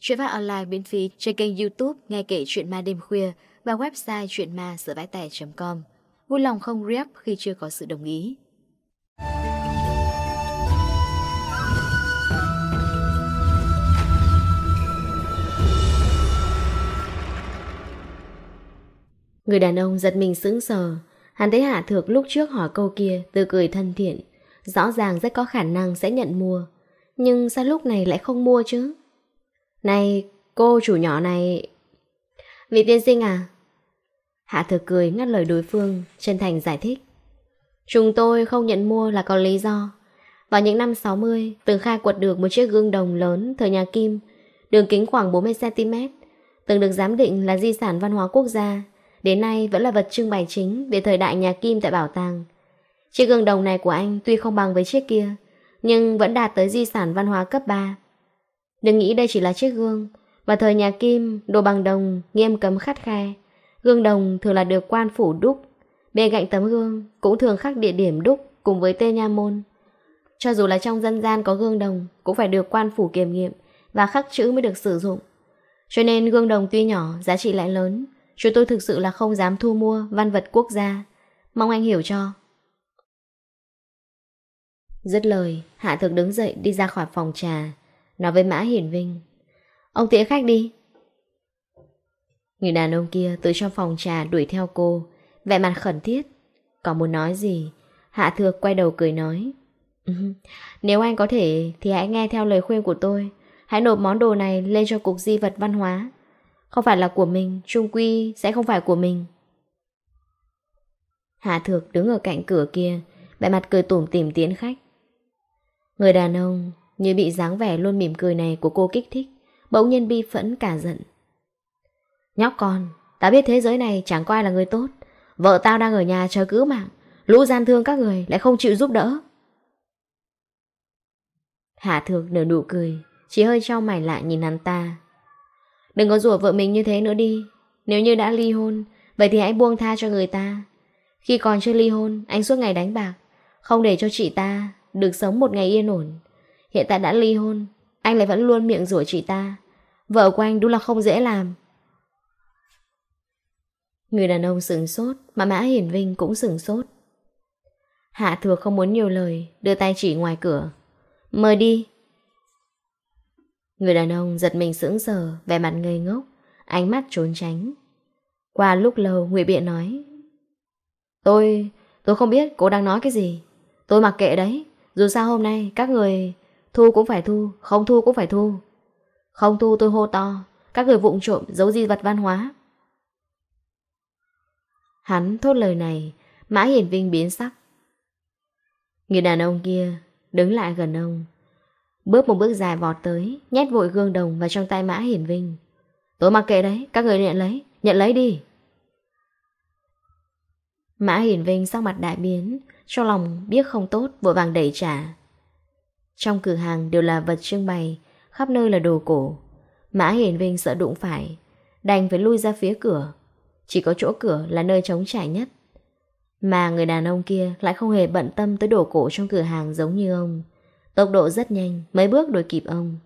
Chuyện phát online miễn phí trên kênh youtube Nghe kể chuyện ma đêm khuya Và website chuyện ma sửa bãi tẻ.com Vui lòng không rep khi chưa có sự đồng ý. Người đàn ông giật mình sững sờ. Hắn thấy Hạ Thược lúc trước hỏi câu kia, Từ cười thân thiện. Rõ ràng rất có khả năng sẽ nhận mua. Nhưng sao lúc này lại không mua chứ? Này, cô chủ nhỏ này... Vị tiên sinh à? Hạ thừa cười ngắt lời đối phương, chân thành giải thích. Chúng tôi không nhận mua là có lý do. Vào những năm 60, từng khai quật được một chiếc gương đồng lớn thời nhà Kim, đường kính khoảng 40cm, từng được giám định là di sản văn hóa quốc gia, đến nay vẫn là vật trưng bày chính về thời đại nhà Kim tại bảo tàng. Chiếc gương đồng này của anh tuy không bằng với chiếc kia, nhưng vẫn đạt tới di sản văn hóa cấp 3. Đừng nghĩ đây chỉ là chiếc gương mà thời nhà Kim, đồ bằng đồng Nghiêm cấm khắt khe. Gương đồng thường là được quan phủ đúc Bên cạnh tấm gương cũng thường khắc địa điểm đúc Cùng với tên nha môn. Cho dù là trong dân gian có gương đồng Cũng phải được quan phủ kiểm nghiệm Và khắc chữ mới được sử dụng. Cho nên gương đồng tuy nhỏ, giá trị lại lớn Chúng tôi thực sự là không dám thu mua Văn vật quốc gia. Mong anh hiểu cho. Dứt lời, Hạ Thược đứng dậy đi ra khỏi phòng trà. Nói với Mã Hiển Vinh. Ông tiễn khách đi. Người đàn ông kia từ trong phòng trà đuổi theo cô, Vẻ mặt khẩn thiết. Có muốn nói gì? Hạ Thược quay đầu cười nói. Nếu anh có thể thì hãy nghe theo lời khuyên của tôi. Hãy nộp món đồ này lên cho cục di vật văn hóa. Không phải là của mình, Trung quy sẽ không phải của mình. Hạ Thược đứng ở cạnh cửa kia, vẻ mặt cười tủm tìm tiến khách. Người đàn ông như bị dáng vẻ luôn mỉm cười này của cô kích thích, Bỗng nhiên bi phẫn cả giận. Nhóc con, Ta biết thế giới này chẳng có ai là người tốt. Vợ tao đang ở nhà chờ cứu mạng. Lũ gian thương các người lại không chịu giúp đỡ. Hạ thược nở nụ cười, Chỉ hơi trao mày lại nhìn hắn ta. Đừng có rủa vợ mình như thế nữa đi. Nếu như đã ly hôn, Vậy thì hãy buông tha cho người ta. Khi còn chưa ly hôn, Anh suốt ngày đánh bạc. Không để cho chị ta Được sống một ngày yên ổn. Hiện tại đã ly hôn. Anh lại vẫn luôn miệng rủa chị ta. Vợ của anh đúng là không dễ làm. Người đàn ông sừng sốt, Mà Mã Hiển Vinh cũng sừng sốt. Hạ thừa không muốn nhiều lời, Đưa tay chỉ ngoài cửa. Mời đi. Người đàn ông giật mình sững sờ Về mặt ngây ngốc, Ánh mắt trốn tránh. Qua lúc lâu Nguyễn Biện nói, Tôi... tôi không biết cô đang nói cái gì. Tôi mặc kệ đấy. Dù sao hôm nay các người Thu cũng phải thu, không thu cũng phải thu. Không thu tôi hô to, các người vụng trộm giấu di vật văn hóa. Hắn thốt lời này, Mã Hiển Vinh biến sắc. Người đàn ông kia đứng lại gần ông. Bước một bước dài vọt tới, nhét vội gương đồng vào trong tay Mã Hiển Vinh. Tôi mặc kệ đấy, các người nhận lấy, nhận lấy đi. Mã Hiển Vinh sắc mặt đại biến, trong lòng biết không tốt vội vàng đẩy trả. Trong cửa hàng đều là vật trưng bày, khắp nơi là đồ cổ. Mã Hiển Vinh sợ đụng phải, đành phải lui ra phía cửa. Chỉ có chỗ cửa là nơi trống trải nhất. Mà người đàn ông kia lại không hề bận tâm tới đồ cổ trong cửa hàng giống như ông. Tốc độ rất nhanh, mấy bước đuổi kịp ông.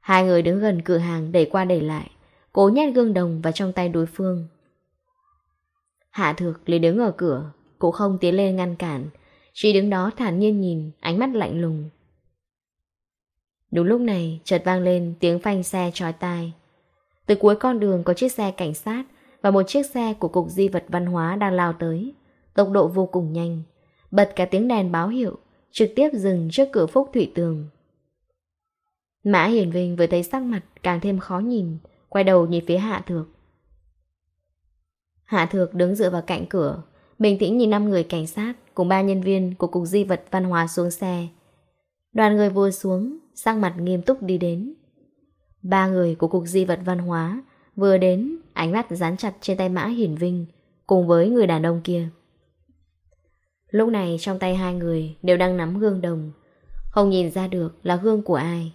Hai người đứng gần cửa hàng đẩy qua đẩy lại, cố nhét gương đồng vào trong tay đối phương. Hạ thược lấy đứng ở cửa, cũng không tiến lên ngăn cản, chỉ đứng đó thản nhiên nhìn, ánh mắt lạnh lùng. Đúng lúc này, chợt vang lên tiếng phanh xe trói tai. Từ cuối con đường có chiếc xe cảnh sát Và một chiếc xe của Cục Di vật Văn hóa đang lao tới. Tốc độ vô cùng nhanh. Bật cả tiếng đèn báo hiệu, Trực tiếp dừng trước cửa phúc thủy tường. Mã Hiển Vinh vừa thấy sắc mặt càng thêm khó nhìn, Quay đầu nhìn phía Hạ Thược. Hạ Thược đứng dựa vào cạnh cửa, Bình tĩnh nhìn 5 người cảnh sát Cùng ba nhân viên của Cục Di vật Văn hóa xuống xe. Đoàn người vừa xuống Sắc mặt nghiêm túc đi đến. Ba người của cục di vật văn hóa Vừa đến, ánh mắt dán chặt trên tay mã hiển vinh Cùng với người đàn ông kia. Lúc này trong tay hai người đều đang nắm gương đồng, Không nhìn ra được là gương của ai.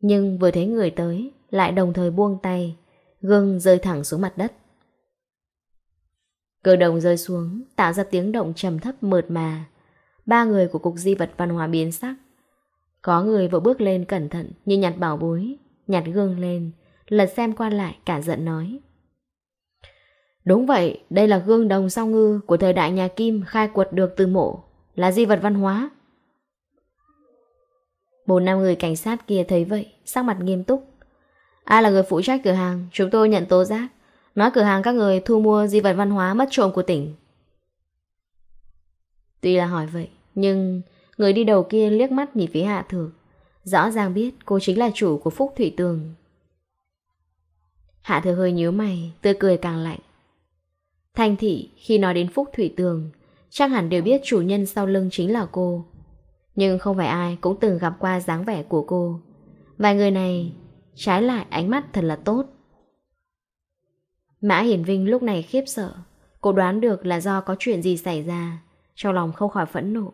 Nhưng vừa thấy người tới, Lại đồng thời buông tay, Gương rơi thẳng xuống mặt đất. Cửa đồng rơi xuống, Tạo ra tiếng động trầm thấp mượt mà. Ba người của cục di vật văn hóa biến sắc có người vừa bước lên cẩn thận Như nhặt bảo bối Nhặt gương lên Lật xem qua lại cả giận nói Đúng vậy, đây là gương đồng song ngư của thời đại nhà Kim khai quật được từ mộ, là di vật văn hóa. Bốn năm người cảnh sát kia thấy vậy, sắc mặt nghiêm túc. Ai là người phụ trách cửa hàng, chúng tôi nhận tố giác, nói cửa hàng các người thu mua di vật văn hóa mất trộm của tỉnh. Tuy là hỏi vậy, nhưng Người đi đầu kia liếc mắt nhìn phía hạ thược. Rõ ràng biết cô chính là chủ của Phúc Thủy Tường. Hạ Thừa hơi nhíu mày, Tươi cười càng lạnh. Thanh thị, khi nói đến Phúc Thủy Tường, Chắc hẳn đều biết chủ nhân sau lưng chính là cô. Nhưng không phải ai cũng từng gặp qua dáng vẻ của cô. Vài người này, Trái lại ánh mắt thật là tốt. Mã Hiển Vinh lúc này khiếp sợ. Cô đoán được là do có chuyện gì xảy ra, Trong lòng không khỏi phẫn nộ.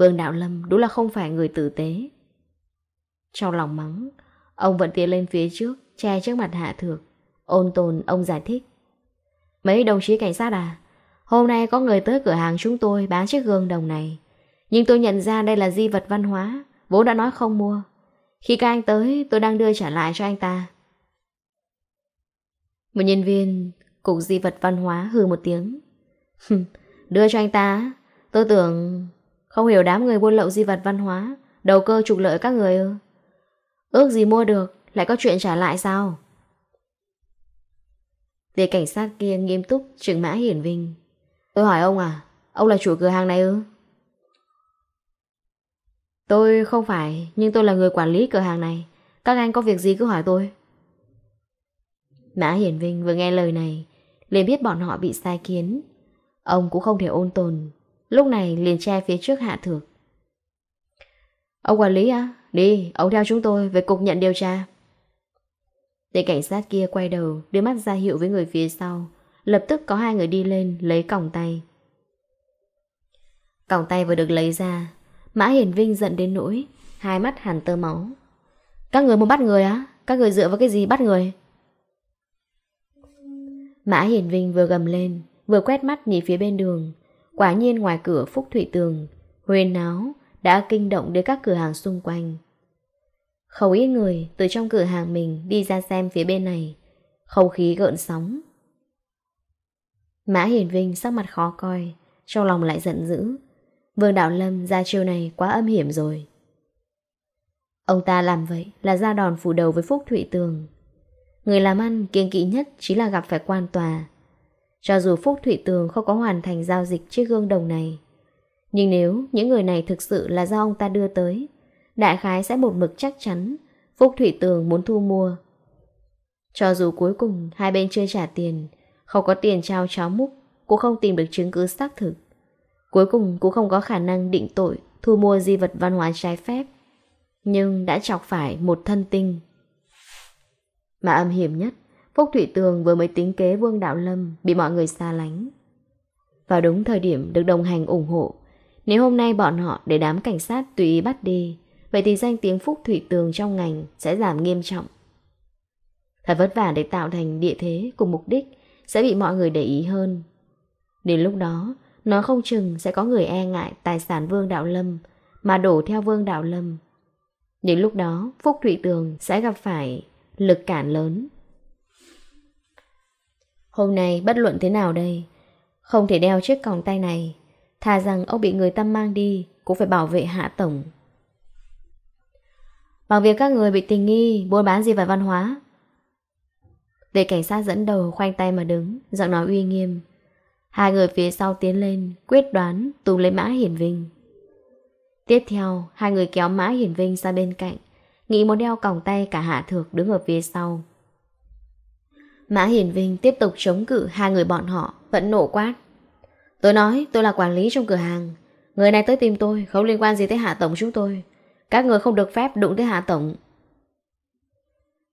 Vương Đạo Lâm đúng là không phải người tử tế. Trong lòng mắng, ông vẫn tiến lên phía trước, che trước mặt Hạ Thược. Ôn tồn ông giải thích. Mấy đồng chí cảnh sát à, hôm nay có người tới cửa hàng chúng tôi bán chiếc gương đồng này. Nhưng tôi nhận ra đây là di vật văn hóa, vốn đã nói không mua. Khi các anh tới, tôi đang đưa trả lại cho anh ta. Một nhân viên cục di vật văn hóa hừ một tiếng. đưa cho anh ta, tôi tưởng... Không hiểu đám người buôn lậu di vật văn hóa, Đầu cơ trục lợi các người ư? Ước gì mua được, Lại có chuyện trả lại sao? Về cảnh sát kia nghiêm túc Trừng mã hiển vinh. Tôi hỏi ông à Ông là chủ cửa hàng này ư? Tôi không phải, Nhưng tôi là người quản lý cửa hàng này. Các anh có việc gì cứ hỏi tôi. Mã Hiển Vinh vừa nghe lời này, liền biết bọn họ bị sai kiến Ông cũng không thể ôn tồn. Lúc này liền che phía trước Hạ Thược. Ông quản lý á à? Đi, ông theo chúng tôi về cục nhận điều tra. Tên cảnh sát kia quay đầu Đưa mắt ra hiệu với người phía sau. Lập tức có hai người đi lên Lấy còng tay. Còng tay vừa được lấy ra Mã Hiển Vinh giận đến nỗi Hai mắt hàn tơ máu. Các người muốn bắt người á? Các người dựa vào cái gì bắt người? Mã Hiển Vinh vừa gầm lên Vừa quét mắt nhìn phía bên đường. Quả nhiên ngoài cửa Phúc thủy Tường, huyền náo đã kinh động đến các cửa hàng xung quanh. Không ít người từ trong cửa hàng mình đi ra xem phía bên này, không khí gợn sóng. Mã Hiển Vinh sắc mặt khó coi, trong lòng lại giận dữ. Vương Đạo Lâm ra chiêu này quá âm hiểm rồi. Ông ta làm vậy là ra đòn phủ đầu với Phúc Thụy Tường. Người làm ăn kiêng kỵ nhất chính là gặp phải quan tòa, cho dù Phúc Thụy Tường không có hoàn thành giao dịch chiếc gương đồng này, Nhưng nếu những người này thực sự là do ông ta đưa tới, Đại khái sẽ một mực chắc chắn Phúc Thụy Tường muốn thu mua. Cho dù cuối cùng hai bên chưa trả tiền, Không có tiền trao cháo múc, Cũng không tìm được chứng cứ xác thực. Cuối cùng cũng không có khả năng định tội Thu mua di vật văn hóa trái phép, Nhưng đã chọc phải một thân tinh. Mà âm hiểm nhất Phúc Thụy Tường vừa mới tính kế Vương Đạo Lâm bị mọi người xa lánh. Vào đúng thời điểm được đồng hành ủng hộ, nếu hôm nay bọn họ để đám cảnh sát tùy ý bắt đi, vậy thì danh tiếng Phúc Thụy Tường trong ngành sẽ giảm nghiêm trọng. Thật vất vả để tạo thành địa thế cùng mục đích sẽ bị mọi người để ý hơn. Đến lúc đó, nó không chừng sẽ có người e ngại tài sản Vương Đạo Lâm mà đổ theo Vương Đạo Lâm. Đến lúc đó, Phúc Thụy Tường sẽ gặp phải lực cản lớn Hôm nay bất luận thế nào đây? Không thể đeo chiếc còng tay này. Thà rằng ông bị người ta mang đi, Cũng phải bảo vệ hạ tổng. Bằng việc các người bị tình nghi, Buôn bán gì vào văn hóa? Để cảnh sát dẫn đầu khoanh tay mà đứng, Giọng nói uy nghiêm. Hai người phía sau tiến lên, Quyết đoán tùng lấy mã hiển vinh. Tiếp theo, Hai người kéo mã hiển vinh sang bên cạnh, Nghĩ muốn đeo còng tay cả hạ thược đứng ở phía sau. Mã Hiển Vinh tiếp tục chống cự hai người bọn họ, vẫn nổ quát. Tôi nói tôi là quản lý trong cửa hàng. Người này tới tìm tôi, không liên quan gì tới hạ tổng chúng tôi. Các người không được phép đụng tới hạ tổng.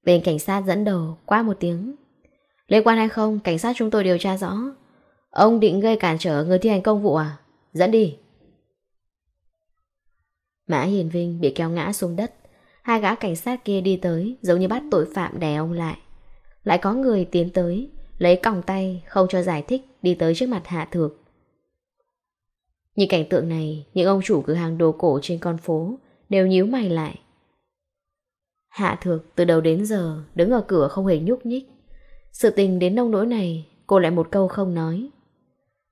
Bên cảnh sát dẫn đầu, qua một tiếng. Liên quan hay không, cảnh sát chúng tôi điều tra rõ. Ông định gây cản trở người thi hành công vụ à? Dẫn đi. Mã Hiền Vinh bị kéo ngã xuống đất. Hai gã cảnh sát kia đi tới, giống như bắt tội phạm đè ông lại. Lại có người tiến tới, Lấy còng tay không cho giải thích Đi tới trước mặt Hạ Thược. Nhìn cảnh tượng này, Những ông chủ cửa hàng đồ cổ trên con phố Đều nhíu mày lại. Hạ Thược từ đầu đến giờ Đứng ở cửa không hề nhúc nhích. Sự tình đến nông nỗi này, Cô lại một câu không nói.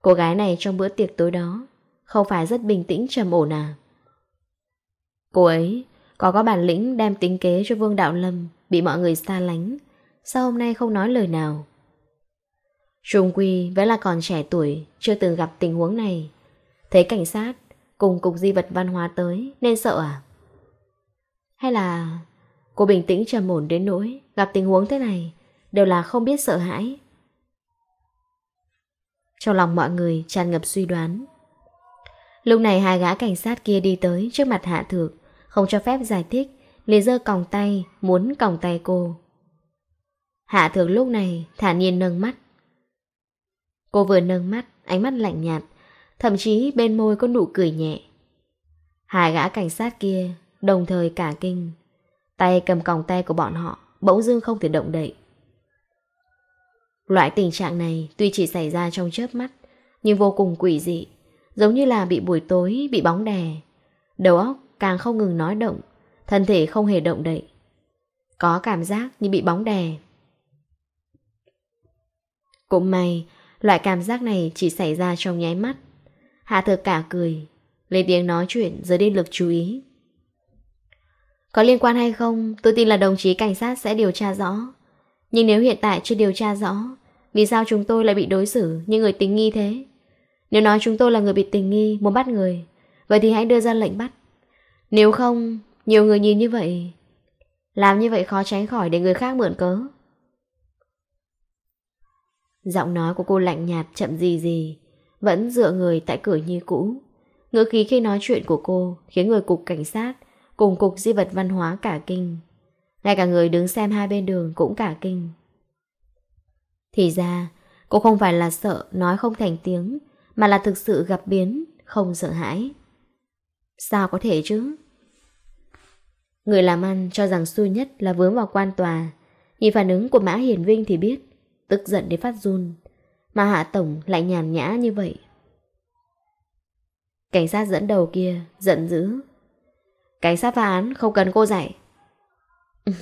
Cô gái này trong bữa tiệc tối đó Không phải rất bình tĩnh trầm ổn à? Cô ấy, có có bản lĩnh đem tính kế cho Vương Đạo Lâm Bị mọi người xa lánh Sao hôm nay không nói lời nào? Trung Quy vẫn là còn trẻ tuổi, Chưa từng gặp tình huống này. Thấy cảnh sát, Cùng cục di vật văn hóa tới, Nên sợ à? Hay là Cô bình tĩnh trầm ổn đến nỗi Gặp tình huống thế này, Đều là không biết sợ hãi? Trong lòng mọi người tràn ngập suy đoán. Lúc này hai gã cảnh sát kia đi tới trước mặt Hạ Thược, Không cho phép giải thích, liền giơ còng tay, Muốn còng tay cô. Hạ thường lúc này thả nhiên nâng mắt. Cô vừa nâng mắt, ánh mắt lạnh nhạt, thậm chí bên môi có nụ cười nhẹ. Hai gã cảnh sát kia đồng thời cả kinh, tay cầm còng tay của bọn họ, bỗng dưng không thể động đậy. Loại tình trạng này tuy chỉ xảy ra trong chớp mắt, nhưng vô cùng quỷ dị, giống như là bị buổi tối, bị bóng đè. Đầu óc càng không ngừng nói động, thân thể không hề động đậy. Có cảm giác như bị bóng đè, cũng may, loại cảm giác này chỉ xảy ra trong nháy mắt. Hạ thực cả cười, lấy tiếng nói chuyện dưới đi lực chú ý. Có liên quan hay không, tôi tin là đồng chí cảnh sát sẽ điều tra rõ. Nhưng nếu hiện tại chưa điều tra rõ, vì sao chúng tôi lại bị đối xử như người tình nghi thế? Nếu nói chúng tôi là người bị tình nghi, muốn bắt người, vậy thì hãy đưa ra lệnh bắt. Nếu không, nhiều người nhìn như vậy, làm như vậy khó tránh khỏi để người khác mượn cớ. Giọng nói của cô lạnh nhạt chậm gì gì, vẫn dựa người tại cửa như cũ. Ngữ khí khi nói chuyện của cô khiến người cục cảnh sát cùng cục di vật văn hóa cả kinh. Ngay cả người đứng xem hai bên đường cũng cả kinh. Thì ra, cô không phải là sợ nói không thành tiếng, mà là thực sự gặp biến, không sợ hãi. Sao có thể chứ? Người làm ăn cho rằng xui nhất là vướng vào quan tòa. Nhìn phản ứng của Mã hiền Vinh thì biết tức giận đến phát run. Mà Hạ Tổng lại nhàn nhã như vậy. Cảnh sát dẫn đầu kia, giận dữ. Cảnh sát phá án không cần cô dạy.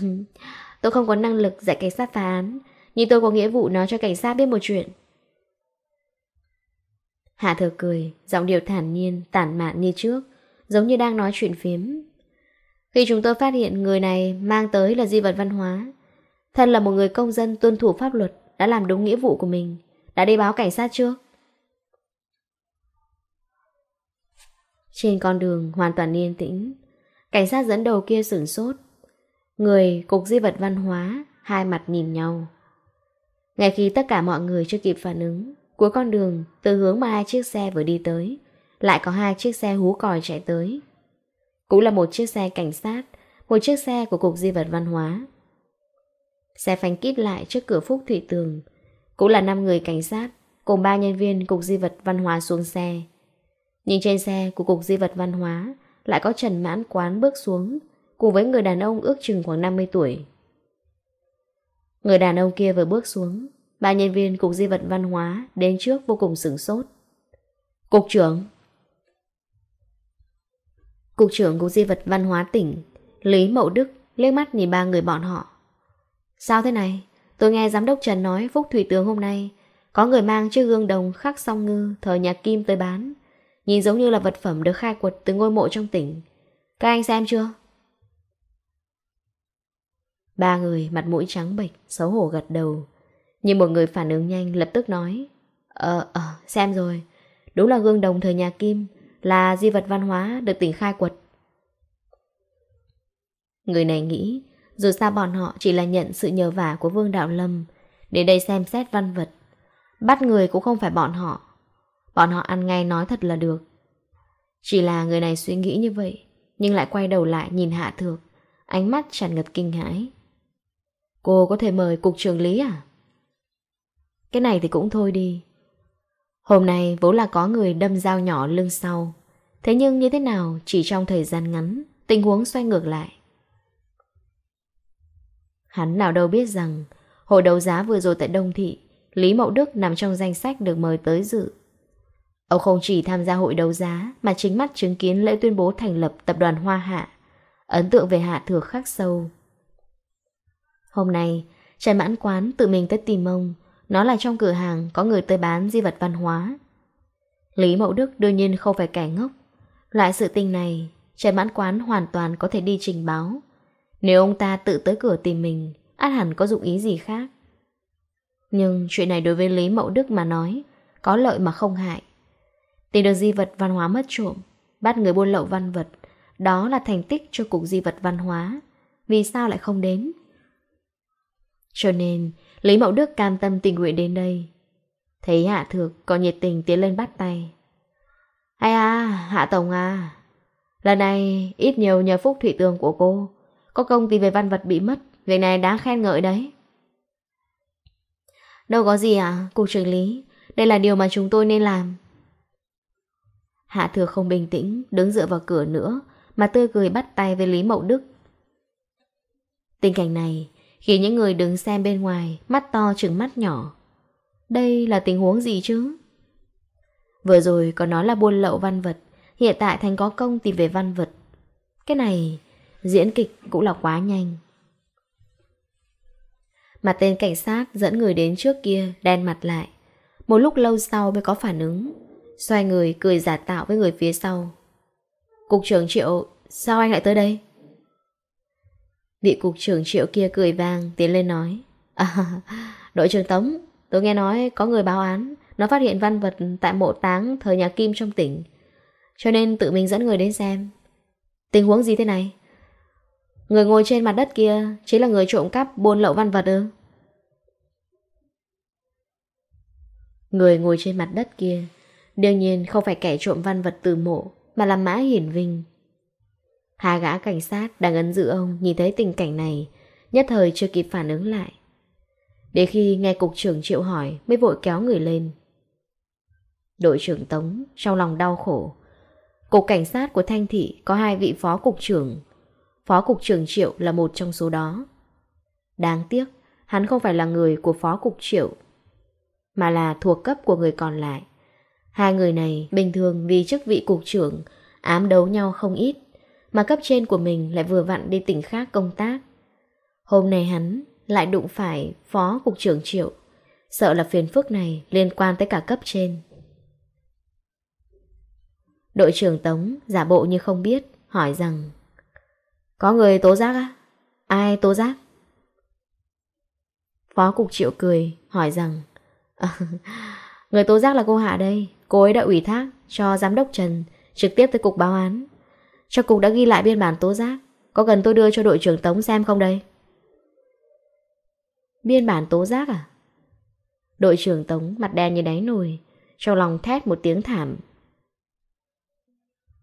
tôi không có năng lực dạy cảnh sát phá án, nhưng tôi có nghĩa vụ nói cho cảnh sát biết một chuyện. Hạ thờ cười, giọng điệu thản nhiên, tản mạn như trước, giống như đang nói chuyện phiếm. Khi chúng tôi phát hiện người này mang tới là di vật văn hóa, thân là một người công dân tuân thủ pháp luật, đã làm đúng nghĩa vụ của mình. Đã đi báo cảnh sát trước. Trên con đường hoàn toàn yên tĩnh, cảnh sát dẫn đầu kia sửng sốt. Người cục di vật văn hóa, hai mặt nhìn nhau. Ngay khi tất cả mọi người chưa kịp phản ứng, cuối con đường, từ hướng mà hai chiếc xe vừa đi tới, lại có hai chiếc xe hú còi chạy tới. Cũng là một chiếc xe cảnh sát, một chiếc xe của Cục Di vật Văn hóa. Xe phanh kíp lại trước cửa Phúc Thụy Tường. Cũng là 5 người cảnh sát, cùng 3 nhân viên Cục Di vật Văn hóa xuống xe. Nhưng trên xe của Cục Di vật Văn hóa lại có Trần Mãn Quán bước xuống, cùng với người đàn ông ước chừng khoảng 50 tuổi. Người đàn ông kia vừa bước xuống, ba nhân viên Cục Di vật Văn hóa đến trước vô cùng sửng sốt. Cục trưởng Cục trưởng Cục Di vật Văn hóa tỉnh, Lý Mậu Đức liếc mắt nhìn ba người bọn họ. Sao thế này? Tôi nghe giám đốc Trần nói Phúc Thủy Tướng hôm nay có người mang chiếc gương đồng khắc song ngư thờ nhà Kim tới bán. Nhìn giống như là vật phẩm được khai quật từ ngôi mộ trong tỉnh. Các anh xem chưa? Ba người mặt mũi trắng bệch, xấu hổ gật đầu. Nhưng một người phản ứng nhanh lập tức nói Ờ, ờ, xem rồi. Đúng là gương đồng thời nhà Kim, là di vật văn hóa được tỉnh khai quật. Người này nghĩ dù sao bọn họ chỉ là nhận sự nhờ vả của Vương Đạo Lâm, Để đây xem xét văn vật. Bắt người cũng không phải bọn họ. Bọn họ ăn ngay nói thật là được. Chỉ là người này suy nghĩ như vậy, Nhưng lại quay đầu lại nhìn Hạ Thược, Ánh mắt tràn ngập kinh hãi. Cô có thể mời cục trưởng lý à? Cái này thì cũng thôi đi. Hôm nay vốn là có người đâm dao nhỏ lưng sau. Thế nhưng như thế nào, chỉ trong thời gian ngắn, Tình huống xoay ngược lại. Hắn nào đâu biết rằng, hội đấu giá vừa rồi tại Đông Thị, Lý Mậu Đức nằm trong danh sách được mời tới dự. Ông không chỉ tham gia hội đấu giá mà chính mắt chứng kiến lễ tuyên bố thành lập tập đoàn Hoa Hạ. Ấn tượng về Hạ Thừa khắc sâu. Hôm nay, Trần Mãn Quán tự mình tới tìm ông. Nó là trong cửa hàng có người tới bán di vật văn hóa. Lý Mậu Đức đương nhiên không phải kẻ ngốc. loại sự tình này, Trần Mãn Quán hoàn toàn có thể đi trình báo. Nếu ông ta tự tới cửa tìm mình, át hẳn có dụng ý gì khác. Nhưng chuyện này đối với Lý Mậu Đức mà nói, có lợi mà không hại. Tìm được di vật văn hóa mất trộm, bắt người buôn lậu văn vật, đó là thành tích cho cục di vật văn hóa. Vì sao lại không đến? Cho nên, Lý Mậu Đức cam tâm tình nguyện đến đây. Thấy Hạ Thược có nhiệt tình tiến lên bắt tay. Hay à, Hạ Tổng à, lần này ít nhiều nhờ phúc thủy tường của cô có công tìm về văn vật bị mất Việc này đáng khen ngợi đấy. Đâu có gì à Cục trưởng lý, Đây là điều mà chúng tôi nên làm. Hạ thừa không bình tĩnh, Đứng dựa vào cửa nữa, Mà tươi cười bắt tay với Lý Mậu Đức. Tình cảnh này, Khiến những người đứng xem bên ngoài Mắt to trừng mắt nhỏ. Đây là tình huống gì chứ? Vừa rồi có nói là buôn lậu văn vật, Hiện tại Thành có công tìm về văn vật. Cái này Diễn kịch cũng là quá nhanh. Mà tên cảnh sát dẫn người đến trước kia Đen mặt lại. Một lúc lâu sau mới có phản ứng. Xoay người cười giả tạo với người phía sau. Cục trưởng Triệu Sao anh lại tới đây? Vị cục trưởng Triệu kia cười vang Tiến lên nói. À, Đội trưởng Tống Tôi nghe nói có người báo án. Nó phát hiện văn vật tại mộ táng Thời nhà Kim trong tỉnh. Cho nên tự mình dẫn người đến xem. Tình huống gì thế này? Người ngồi trên mặt đất kia Chính là người trộm cắp buôn lậu văn vật ư? Người ngồi trên mặt đất kia Đương nhiên không phải kẻ trộm văn vật từ mộ, Mà là Mã Hiển Vinh. Hà gã cảnh sát đang ấn giữ ông Nhìn thấy tình cảnh này, Nhất thời chưa kịp phản ứng lại. Để khi nghe cục trưởng triệu hỏi Mới vội kéo người lên. Đội trưởng Tống trong lòng đau khổ. Cục cảnh sát của Thanh Thị Có hai vị phó cục trưởng Phó Cục trưởng Triệu là một trong số đó. Đáng tiếc, hắn không phải là người của Phó Cục Triệu, mà là thuộc cấp của người còn lại. Hai người này bình thường vì chức vị cục trưởng ám đấu nhau không ít, mà cấp trên của mình lại vừa vặn đi tỉnh khác công tác. Hôm nay hắn lại đụng phải Phó Cục trưởng Triệu, sợ là phiền phức này liên quan tới cả cấp trên. Đội trưởng Tống giả bộ như không biết, hỏi rằng có người tố giác á? Ai tố giác? Phó cục triệu cười, hỏi rằng ờ, Người tố giác là cô Hạ đây Cô ấy đã ủy thác cho giám đốc Trần Trực tiếp tới cục báo án Cho cục đã ghi lại biên bản tố giác Có cần tôi đưa cho đội trưởng Tống xem không đây? Biên bản tố giác à? Đội trưởng Tống mặt đen như đáy nồi Trong lòng thét một tiếng thảm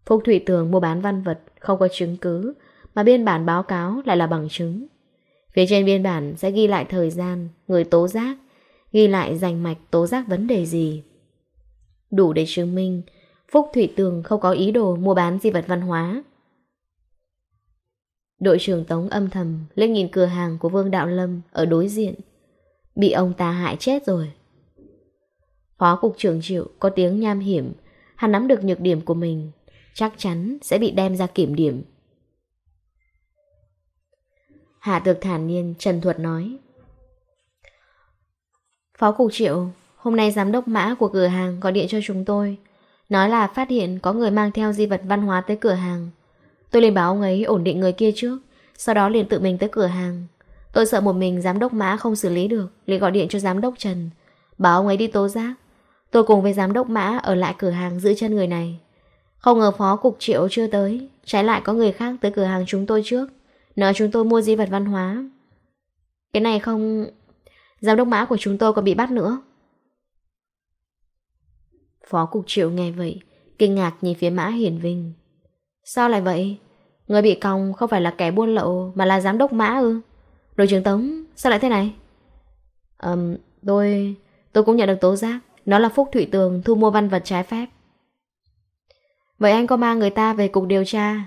Phúc thủy Tường mua bán văn vật Không có chứng cứ mà biên bản báo cáo lại là bằng chứng. Phía trên biên bản sẽ ghi lại thời gian, người tố giác, ghi lại rành mạch tố giác vấn đề gì. Đủ để chứng minh Phúc Thủy Tường không có ý đồ mua bán di vật văn hóa. Đội trưởng Tống âm thầm lên nhìn cửa hàng của Vương Đạo Lâm ở đối diện. Bị ông ta hại chết rồi. Phó cục trưởng triệu có tiếng nham hiểm, hắn nắm được nhược điểm của mình, chắc chắn sẽ bị đem ra kiểm điểm. Hạ Tược thản nhiên trần thuật nói. Phó Cục Triệu, hôm nay giám đốc mã của cửa hàng gọi điện cho chúng tôi. Nói là phát hiện có người mang theo di vật văn hóa tới cửa hàng. Tôi liền báo ông ấy ổn định người kia trước, sau đó liền tự mình tới cửa hàng. Tôi sợ một mình giám đốc mã không xử lý được, liền gọi điện cho giám đốc Trần. báo ông ấy đi tố giác. Tôi cùng với giám đốc mã ở lại cửa hàng giữ chân người này. Không ngờ phó cục triệu chưa tới, trái lại có người khác tới cửa hàng chúng tôi trước. Nói chúng tôi mua di vật văn hóa. Cái này không Giám đốc mã của chúng tôi còn bị bắt nữa. Phó cục triệu nghe vậy Kinh ngạc nhìn phía mã hiển vinh. Sao lại vậy? Người bị còng không phải là kẻ buôn lậu Mà là giám đốc mã ư? Đội trưởng Tống sao lại thế này? Um, tôi Tôi cũng nhận được tố giác. Nó là Phúc Thụy Tường thu mua văn vật trái phép. Vậy anh có mang người ta về cục điều tra?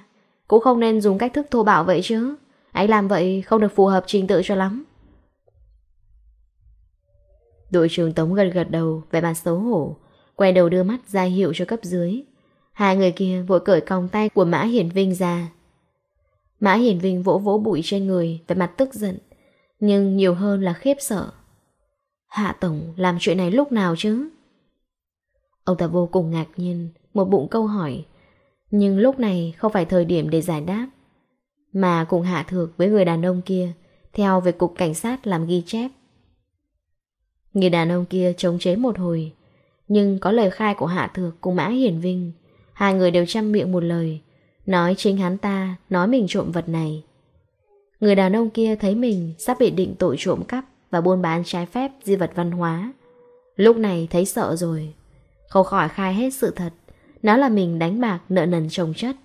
Cũng không nên dùng cách thức thô bạo vậy chứ. Anh làm vậy không được phù hợp trình tự cho lắm. Đội trưởng Tống gật gật đầu Về mặt xấu hổ, Quay đầu đưa mắt ra hiệu cho cấp dưới. Hai người kia vội cởi còng tay của Mã Hiển Vinh ra. Mã Hiển Vinh vỗ vỗ bụi trên người Về mặt tức giận, Nhưng nhiều hơn là khiếp sợ. Hạ Tổng, làm chuyện này lúc nào chứ? Ông ta vô cùng ngạc nhiên, Một bụng câu hỏi nhưng lúc này không phải thời điểm để giải đáp. Mà cùng hạ thược với người đàn ông kia, Theo về cục cảnh sát làm ghi chép. Người đàn ông kia chống chế một hồi, Nhưng có lời khai của Hạ Thược cùng Mã Hiển Vinh, Hai người đều chăm miệng một lời, Nói chính hắn ta Nói mình trộm vật này. Người đàn ông kia thấy mình Sắp bị định tội trộm cắp Và buôn bán trái phép di vật văn hóa, Lúc này thấy sợ rồi, Không khỏi khai hết sự thật. Nó là mình đánh bạc nợ nần chồng chất.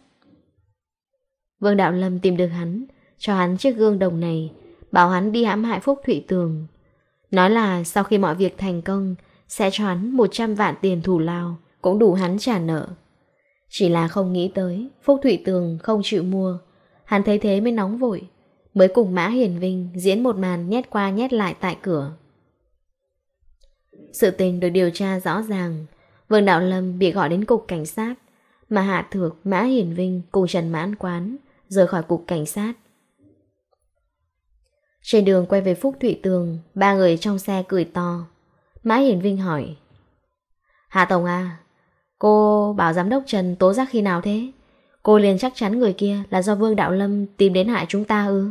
Vương Đạo Lâm tìm được hắn, Cho hắn chiếc gương đồng này, Bảo hắn đi hãm hại Phúc Thụy Tường. Nói là sau khi mọi việc thành công, Sẽ cho hắn 100 vạn tiền thù lao, Cũng đủ hắn trả nợ. Chỉ là không nghĩ tới, Phúc Thụy Tường không chịu mua. Hắn thấy thế mới nóng vội, Mới cùng Mã Hiền Vinh diễn một màn nhét qua nhét lại tại cửa. Sự tình được điều tra rõ ràng Vương Đạo Lâm bị gọi đến cục cảnh sát, mà Hạ Thược, Mã Hiển Vinh cùng Trần Mãn Quán rời khỏi cục cảnh sát. Trên đường quay về Phúc Thụy Tường, ba người trong xe cười to. Mã Hiển Vinh hỏi, Hạ Tổng à, cô bảo giám đốc Trần tố giác khi nào thế? Cô liền chắc chắn người kia là do Vương Đạo Lâm tìm đến hại chúng ta ư?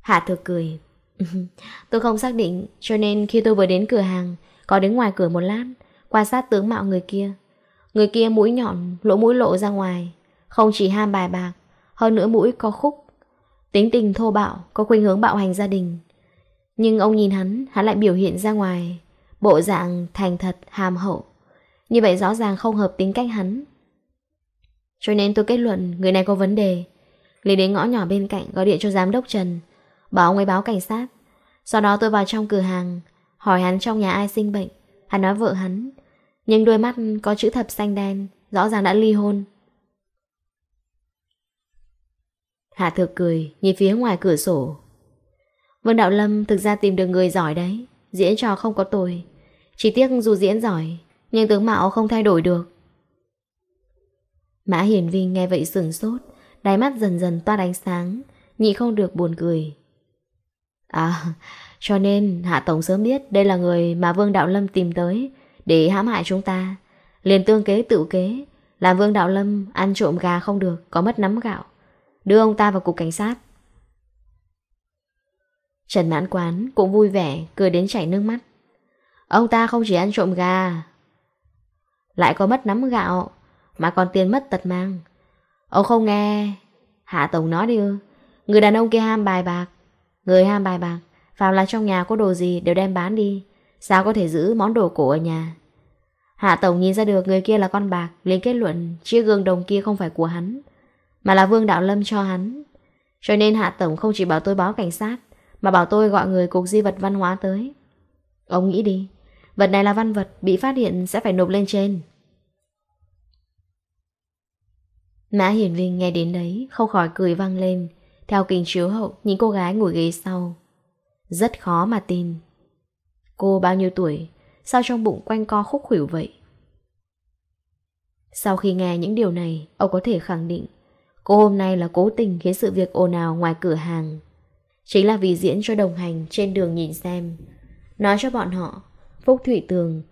Hạ Thược cười. tôi không xác định, cho nên khi tôi vừa đến cửa hàng, có đứng ngoài cửa một lát, Quan sát tướng mạo người kia. Người kia mũi nhọn, lỗ mũi lộ ra ngoài Không chỉ ham bài bạc Hơn nữa mũi có khúc. Tính tình thô bạo, có khuynh hướng bạo hành gia đình. Nhưng ông nhìn hắn, hắn lại biểu hiện ra ngoài Bộ dạng thành thật, hàm hậu. Như vậy rõ ràng không hợp tính cách hắn. Cho nên tôi kết luận người này có vấn đề. Lý đến ngõ nhỏ bên cạnh gọi điện cho giám đốc Trần Bảo ông ấy báo cảnh sát. Sau đó tôi vào trong cửa hàng Hỏi hắn trong nhà ai sinh bệnh. Hắn nói vợ hắn, Nhưng đôi mắt có chữ thập xanh đen, Rõ ràng đã ly hôn. Hạ thực cười, Nhìn phía ngoài cửa sổ. Vương Đạo Lâm thực ra tìm được người giỏi đấy, Diễn trò không có tồi Chỉ tiếc dù diễn giỏi, Nhưng tướng mạo không thay đổi được. Mã Hiển Vinh nghe vậy sừng sốt, Đáy mắt dần dần toát ánh sáng, Nhị không được buồn cười. À, cho nên Hạ Tổng sớm biết đây là người mà Vương Đạo Lâm tìm tới để hãm hại chúng ta. Liền tương kế tự kế, làm Vương Đạo Lâm ăn trộm gà không được, có mất nắm gạo. Đưa ông ta vào cục cảnh sát. Trần Mãn Quán cũng vui vẻ, cười đến chảy nước mắt. Ông ta không chỉ ăn trộm gà, lại có mất nắm gạo, mà còn tiền mất tật mang. Ông không nghe, Hạ Tổng nói đi ư, người đàn ông kia ham bài bạc, Người ham bài bạc phàm là trong nhà có đồ gì đều đem bán đi. Sao có thể giữ món đồ cổ ở nhà? Hạ Tổng nhìn ra được người kia là con bạc, liền kết luận chiếc gương đồng kia không phải của hắn, Mà là Vương Đạo Lâm cho hắn. Cho nên Hạ Tổng không chỉ bảo tôi báo cảnh sát, Mà bảo tôi gọi người cục di vật văn hóa tới. Ông nghĩ đi, Vật này là văn vật, Bị phát hiện sẽ phải nộp lên trên. Mã Hiển Vinh nghe đến đấy, Không khỏi cười vang lên. Theo kính chiếu hậu, Nhìn cô gái ngồi ghế sau. Rất khó mà tin. Cô bao nhiêu tuổi? Sao trong bụng quanh co khúc khủyểu vậy? Sau khi nghe những điều này, Ông có thể khẳng định, Cô hôm nay là cố tình khiến sự việc ồn ào ngoài cửa hàng. Chính là vì diễn cho đồng hành Trên đường nhìn xem. Nói cho bọn họ, Phúc Thủy Tường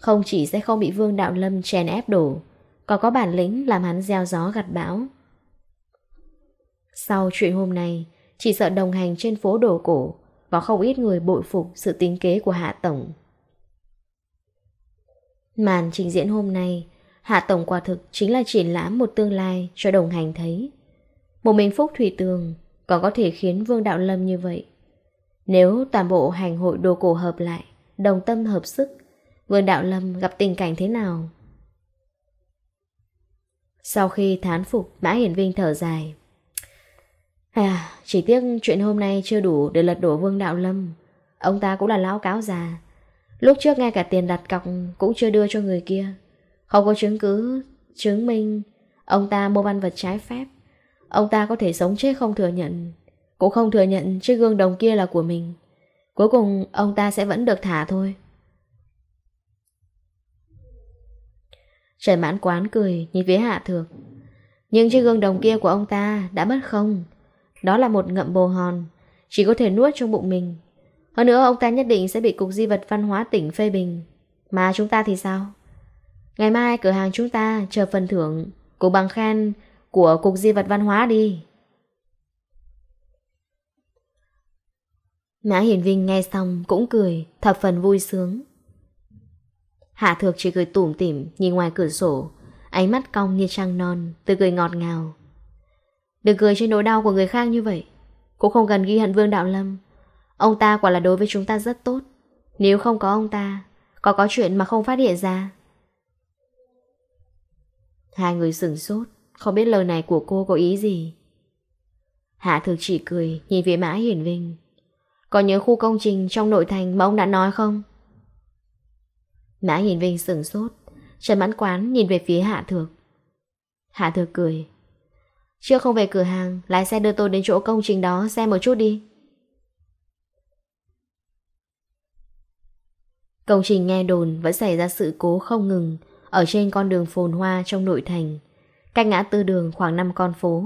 Không chỉ sẽ không bị Vương Đạo Lâm chèn ép đổ, Còn có bản lĩnh làm hắn gieo gió gặt bão. Sau chuyện hôm nay, chỉ sợ đồng hành trên phố đồ cổ và không ít người bội phục sự tính kế của Hạ Tổng. Màn trình diễn hôm nay, Hạ Tổng quả thực chính là triển lãm một tương lai cho đồng hành thấy. Một mình Phúc Thủy Tường còn có thể khiến Vương Đạo Lâm như vậy. Nếu toàn bộ hành hội đồ cổ hợp lại, đồng tâm hợp sức, Vương Đạo Lâm gặp tình cảnh thế nào? Sau khi thán phục, Mã Hiển Vinh thở dài, À, chỉ tiếc chuyện hôm nay chưa đủ để lật đổ Vương Đạo Lâm. Ông ta cũng là lão cáo già. Lúc trước ngay cả tiền đặt cọc cũng chưa đưa cho người kia. Không có chứng cứ chứng minh ông ta mua văn vật trái phép. Ông ta có thể sống chết không thừa nhận. Cũng không thừa nhận chiếc gương đồng kia là của mình. Cuối cùng ông ta sẽ vẫn được thả thôi. Trần mãn quán cười nhìn phía hạ thược. Nhưng chiếc gương đồng kia của ông ta đã mất không? Đó là một ngậm bồ hòn. Chỉ có thể nuốt trong bụng mình. Hơn nữa ông ta nhất định sẽ bị Cục Di vật Văn hóa tỉnh phê bình. Mà chúng ta thì sao? Ngày mai cửa hàng chúng ta chờ phần thưởng Của bằng khen của Cục Di vật Văn hóa đi. Mã Hiển Vinh nghe xong cũng cười Thập phần vui sướng. Hạ Thược chỉ cười tủm tỉm nhìn ngoài cửa sổ, ánh mắt cong như trăng non, từ cười ngọt ngào. Đừng cười trên nỗi đau của người khác như vậy, Cũng không cần ghi hận Vương Đạo Lâm. Ông ta quả là đối với chúng ta rất tốt. Nếu không có ông ta, Có có chuyện mà không phát hiện ra. Hai người sửng sốt, Không biết lời này của cô có ý gì. Hạ thực chỉ cười, Nhìn về mã hiển vinh. Có nhớ khu công trình trong nội thành Mà ông đã nói không? Mã hiển vinh sửng sốt Trần mãn quán nhìn về phía hạ thược. Hạ thược cười. Chưa không về cửa hàng, lái xe đưa tôi đến chỗ công trình đó xem một chút đi. Công trình nghe đồn vẫn xảy ra sự cố không ngừng ở trên con đường phồn hoa trong nội thành. Cách ngã tư đường khoảng 5 con phố.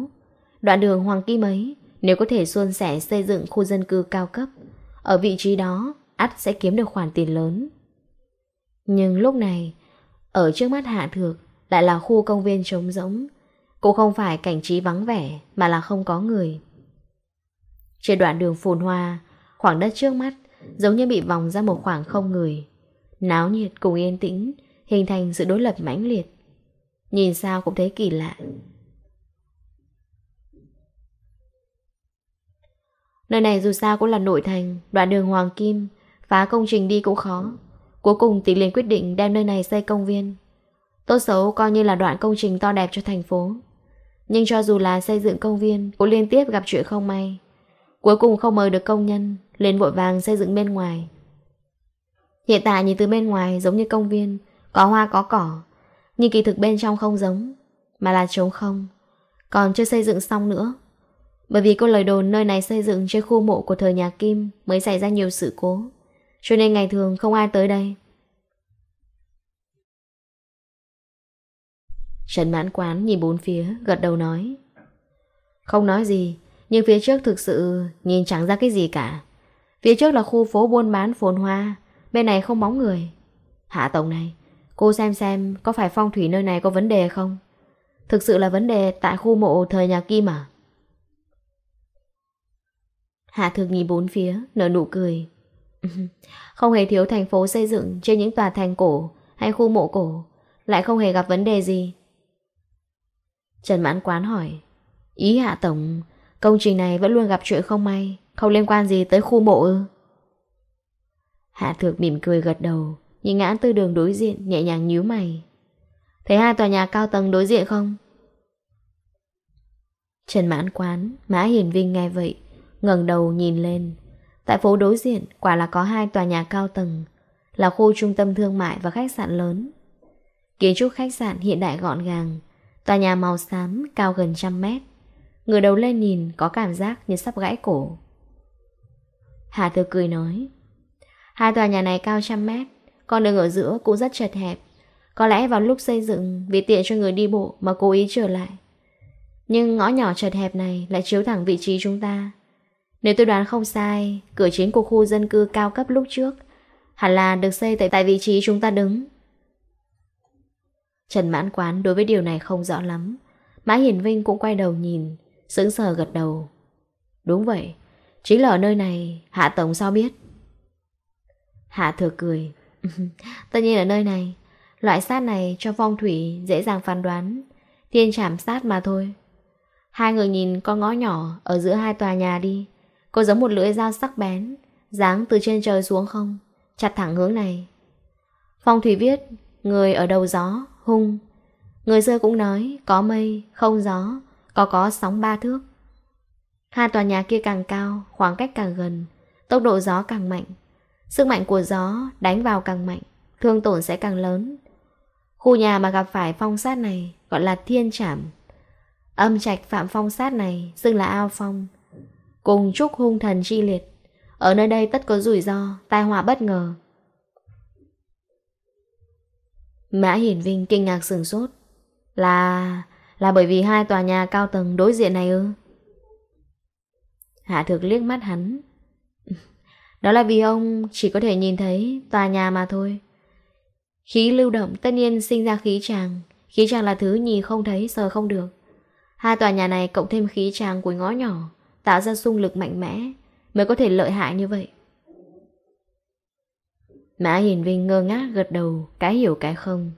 Đoạn đường Hoàng Kim ấy, nếu có thể xuân sẻ xây dựng khu dân cư cao cấp, ở vị trí đó, ắt sẽ kiếm được khoản tiền lớn. Nhưng lúc này, ở trước mắt Hạ Thược lại là khu công viên trống rỗng, cũng không phải cảnh trí vắng vẻ, Mà là không có người. Trên đoạn đường phồn hoa, Khoảng đất trước mắt Giống như bị vòng ra một khoảng không người. Náo nhiệt cùng yên tĩnh, Hình thành sự đối lập mãnh liệt. Nhìn sao cũng thấy kỳ lạ. Nơi này dù sao cũng là nội thành, Đoạn đường Hoàng Kim, Phá công trình đi cũng khó. Cuối cùng tỷ liền quyết định đem nơi này xây công viên. Tốt xấu coi như là đoạn công trình to đẹp cho thành phố. Nhưng cho dù là xây dựng công viên, Cũng liên tiếp gặp chuyện không may. Cuối cùng không mời được công nhân Lên vội vàng xây dựng bên ngoài. Hiện tại nhìn từ bên ngoài giống như công viên, Có hoa có cỏ, Nhưng kỳ thực bên trong không giống, Mà là trống không. Còn chưa xây dựng xong nữa. Bởi vì cô lời đồn nơi này xây dựng trên khu mộ của thời nhà Kim Mới xảy ra nhiều sự cố. Cho nên ngày thường không ai tới đây. Trần mãn quán nhìn bốn phía, gật đầu nói. Không nói gì, nhưng phía trước thực sự nhìn chẳng ra cái gì cả. Phía trước là khu phố buôn bán phồn hoa, bên này không bóng người. Hạ Tổng này, cô xem xem có phải phong thủy nơi này có vấn đề không? Thực sự là vấn đề tại khu mộ thời nhà Kim à? Hạ Thược nhìn bốn phía, nở nụ cười. không hề thiếu thành phố xây dựng trên những tòa thành cổ hay khu mộ cổ, lại không hề gặp vấn đề gì. Trần Mãn Quán hỏi, Ý hạ tổng, Công trình này vẫn luôn gặp chuyện không may, Không liên quan gì tới khu mộ ư? Hạ thược mỉm cười gật đầu, Nhìn ngã tư đường đối diện, Nhẹ nhàng nhíu mày. Thấy hai tòa nhà cao tầng đối diện không? Trần Mãn Quán, Mã Hiền Vinh nghe vậy, ngẩng đầu nhìn lên. Tại phố đối diện, quả là có hai tòa nhà cao tầng, Là khu trung tâm thương mại và khách sạn lớn. Kiến trúc khách sạn hiện đại gọn gàng Tòa nhà màu xám, cao gần trăm mét. Người đầu lên nhìn, có cảm giác như sắp gãy cổ. Hà Thư cười nói, Hai tòa nhà này cao trăm mét, Con đường ở giữa cũng rất chật hẹp. Có lẽ vào lúc xây dựng, Vì tiện cho người đi bộ mà cố ý trở lại. Nhưng ngõ nhỏ chật hẹp này Lại chiếu thẳng vị trí chúng ta. Nếu tôi đoán không sai, Cửa chính của khu dân cư cao cấp lúc trước Hẳn là được xây tại tại vị trí chúng ta đứng. Trần mãn quán đối với điều này không rõ lắm. Mã Hiển Vinh cũng quay đầu nhìn, sững sờ gật đầu. Đúng vậy, chính là ở nơi này, Hạ Tổng sao biết? Hạ thừa cười. Tất nhiên ở nơi này, loại sát này cho phong thủy dễ dàng phán đoán, thiên trảm sát mà thôi. Hai người nhìn con ngõ nhỏ ở giữa hai tòa nhà đi, có giống một lưỡi dao sắc bén, dáng từ trên trời xuống không, chặt thẳng hướng này. Phong thủy viết, người ở đầu gió, hung. Người xưa cũng nói, có mây, không gió, có có sóng ba thước. Hai tòa nhà kia càng cao, khoảng cách càng gần, tốc độ gió càng mạnh. Sức mạnh của gió đánh vào càng mạnh, thương tổn sẽ càng lớn. Khu nhà mà gặp phải phong sát này gọi là thiên trảm. Âm trạch phạm phong sát này xưng là ao phong. Cùng chúc hung thần chi liệt. Ở nơi đây tất có rủi ro, tai họa bất ngờ. Mã Hiển Vinh kinh ngạc sửng sốt. Là... là bởi vì hai tòa nhà cao tầng đối diện này ư? Hạ thực liếc mắt hắn. Đó là vì ông chỉ có thể nhìn thấy tòa nhà mà thôi. Khí lưu động tất nhiên sinh ra khí tràng. Khí tràng là thứ nhìn không thấy, sờ không được. Hai tòa nhà này cộng thêm khí tràng của ngõ nhỏ, tạo ra xung lực mạnh mẽ, mới có thể lợi hại như vậy. Mã Hiền Vinh ngơ ngác gật đầu, cái hiểu cái không.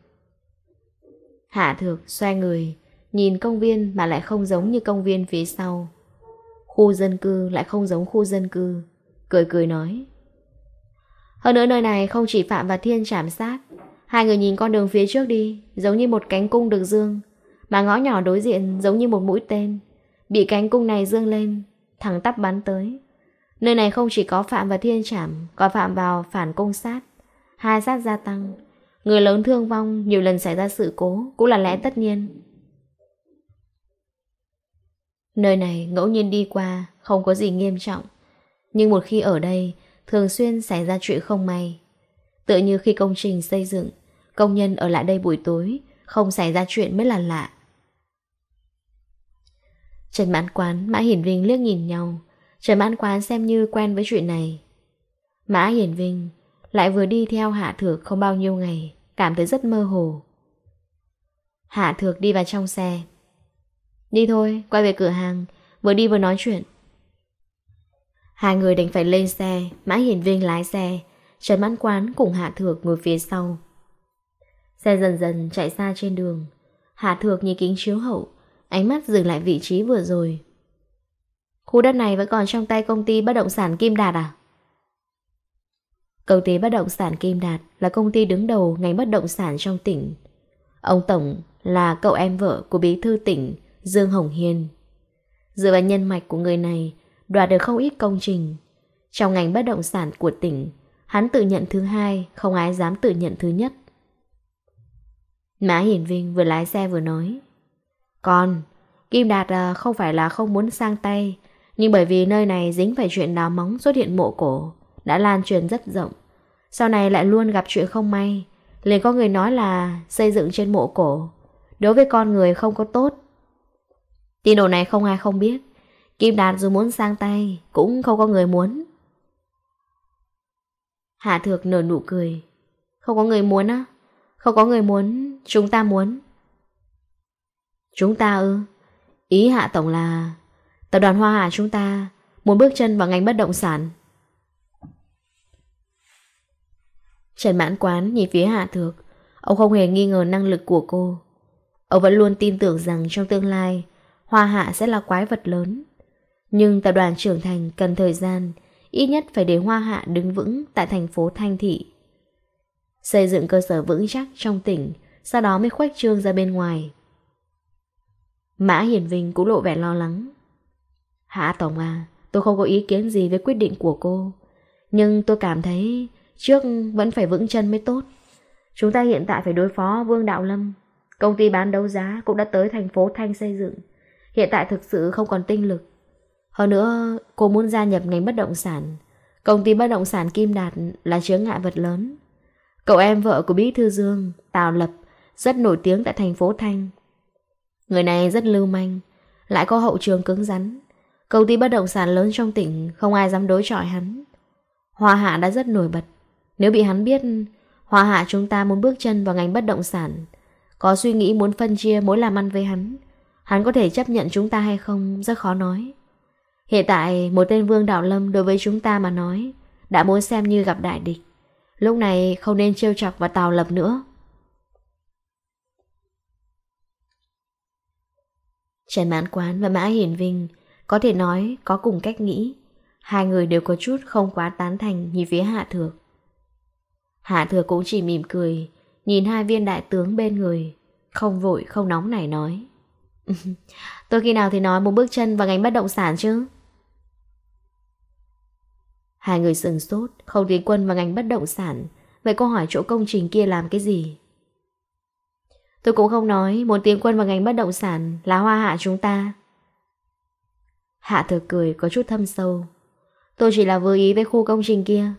Hạ thược xoay người, nhìn công viên mà lại không giống như công viên phía sau. Khu dân cư lại không giống khu dân cư, cười cười nói. Hơn nữa nơi này không chỉ Phạm và Thiên chạm sát, hai người nhìn con đường phía trước đi, giống như một cánh cung được dương, mà ngõ nhỏ đối diện giống như một mũi tên, bị cánh cung này dương lên, thẳng tắp bắn tới. Nơi này không chỉ có Phạm và Thiên chạm, còn Phạm vào phản công sát. Hai sát gia tăng. Người lớn thương vong nhiều lần xảy ra sự cố Cũng là lẽ tất nhiên. Nơi này ngẫu nhiên đi qua Không có gì nghiêm trọng. Nhưng một khi ở đây Thường xuyên xảy ra chuyện không may. Tựa như khi công trình xây dựng Công nhân ở lại đây buổi tối Không xảy ra chuyện mới là lạ. Trần Mãn Quán, Mã Hiển Vinh liếc nhìn nhau. Trần Mãn Quán xem như quen với chuyện này. Mã Hiển Vinh lại vừa đi theo Hạ Thược không bao nhiêu ngày Cảm thấy rất mơ hồ. Hạ Thược đi vào trong xe. Đi thôi, quay về cửa hàng Vừa đi vừa nói chuyện. Hai người đành phải lên xe Mã Hiển Viên lái xe Trần Mãn Quán cùng Hạ Thược ngồi phía sau. Xe dần dần chạy xa trên đường. Hạ Thược nhìn kính chiếu hậu Ánh mắt dừng lại vị trí vừa rồi. Khu đất này vẫn còn trong tay công ty bất động sản Kim Đạt à? Công ty bất động sản Kim Đạt là công ty đứng đầu ngành bất động sản trong tỉnh. Ông Tổng là cậu em vợ của bí thư tỉnh Dương Hồng Hiên. Dựa vào nhân mạch của người này, đoạt được không ít công trình. Trong ngành bất động sản của tỉnh, hắn tự nhận thứ hai, không ai dám tự nhận thứ nhất. Mã Hiển Vinh vừa lái xe vừa nói. Con, Kim Đạt à, không phải là không muốn sang tay, nhưng bởi vì nơi này dính phải chuyện đào móng xuất hiện mộ cổ đã lan truyền rất rộng. Sau này lại luôn gặp chuyện không may, liền có người nói là xây dựng trên mộ cổ, đối với con người không có tốt. Tin đồn này không ai không biết, Kim Đạt dù muốn sang tay cũng không có người muốn. Hạ Thược nở nụ cười, không có người muốn á, không có người muốn, chúng ta muốn. Chúng ta ư? Ý Hạ Tổng là tập đoàn Hoa Hạ chúng ta muốn bước chân vào ngành bất động sản. Trần mãn quán nhìn phía Hạ Thược. Ông không hề nghi ngờ năng lực của cô. Ông vẫn luôn tin tưởng rằng trong tương lai, Hoa Hạ sẽ là quái vật lớn. Nhưng tập đoàn trưởng thành cần thời gian, Ít nhất phải để Hoa Hạ đứng vững tại thành phố Thanh Thị. Xây dựng cơ sở vững chắc trong tỉnh, Sau đó mới khuếch trương ra bên ngoài. Mã Hiển Vinh cũng lộ vẻ lo lắng. Hạ Tổng à Tôi không có ý kiến gì với quyết định của cô. Nhưng tôi cảm thấy Trước vẫn phải vững chân mới tốt. Chúng ta hiện tại phải đối phó Vương Đạo Lâm. Công ty bán đấu giá cũng đã tới thành phố Thanh xây dựng. Hiện tại thực sự không còn tinh lực. Hơn nữa cô muốn gia nhập ngành bất động sản. Công ty bất động sản Kim Đạt là chướng ngại vật lớn. Cậu em vợ của Bí Thư Dương, Tào Lập Rất nổi tiếng tại thành phố Thanh. Người này rất lưu manh Lại có hậu trường cứng rắn. Công ty bất động sản lớn trong tỉnh Không ai dám đối chọi hắn. Hòa hạ đã rất nổi bật. Nếu bị hắn biết, hòa hạ chúng ta muốn bước chân vào ngành bất động sản, có suy nghĩ muốn phân chia mối làm ăn với hắn, hắn có thể chấp nhận chúng ta hay không rất khó nói. Hiện tại, một tên Vương Đạo Lâm đối với chúng ta mà nói, đã muốn xem như gặp đại địch. Lúc này không nên trêu chọc và tào lập nữa. Trần Mãn Quán và Mã Hiển Vinh có thể nói có cùng cách nghĩ. Hai người đều có chút không quá tán thành nhìn phía Hạ Thược. Hạ thừa cũng chỉ mỉm cười, nhìn hai viên đại tướng bên người, không vội không nóng này nói. Tôi khi nào thì nói một bước chân vào ngành bất động sản chứ? Hai người sừng sốt, không tiến quân vào ngành bất động sản. Vậy cô hỏi chỗ công trình kia làm cái gì? Tôi cũng không nói muốn tiến quân vào ngành bất động sản là hoa hạ chúng ta. Hạ thừa cười có chút thâm sâu. Tôi chỉ là vừa ý với khu công trình kia.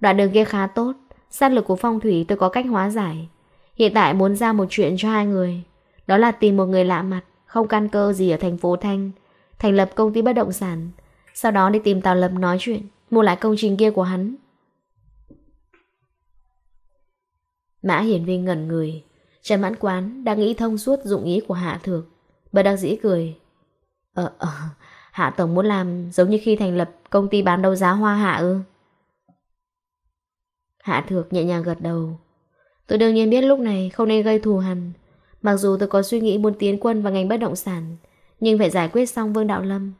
Đoạn đường kia khá tốt, Sát lực của phong thủy tôi có cách hóa giải. Hiện tại muốn ra một chuyện cho hai người. Đó là tìm một người lạ mặt Không căn cơ gì ở thành phố Thanh Thành lập công ty bất động sản. Sau đó đi tìm Tào Lập nói chuyện Mua lại công trình kia của hắn. Mã Hiển Vinh ngẩn người. Trần Mãn Quán đang nghĩ thông suốt dụng ý của Hạ Thược. Bà đang dĩ cười. Ờ, ờ, Hạ Tổng muốn làm giống như khi thành lập công ty bán đấu giá hoa hạ ư? Hạ Thược nhẹ nhàng gật đầu. Tôi đương nhiên biết lúc này không nên gây thù hằn. Mặc dù tôi có suy nghĩ muốn tiến quân vào ngành bất động sản, nhưng phải giải quyết xong Vương Đạo Lâm.